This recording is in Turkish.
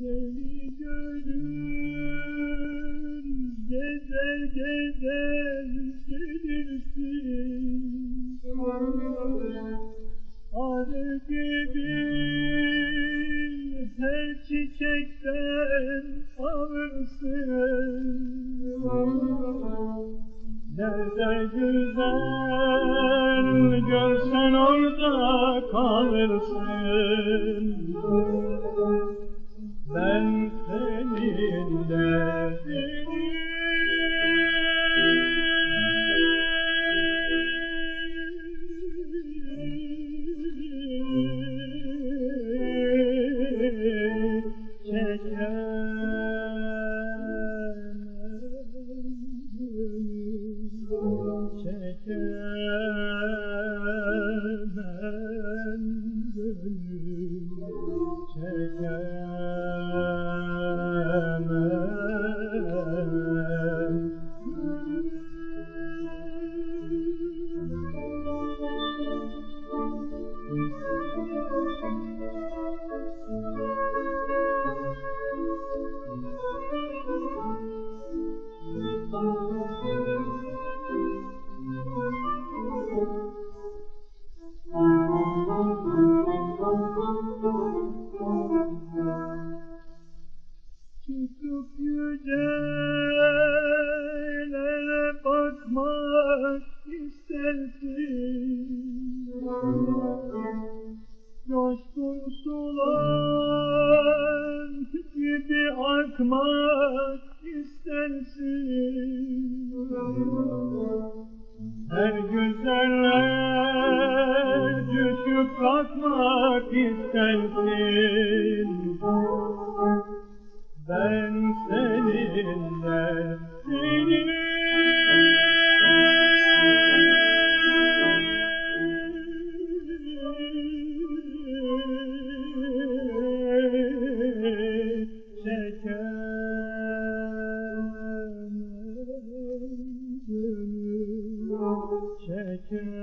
Deli gönül gezer gezer gelirsin Arı gibi her çiçekten alırsın. Nerede güzel görsen orada kalırsın çekemem gönül çekemem Coşkun sular gibi akmak istersin Her güzeller düşüp kalkmak istersin ben seninle seni Yeah.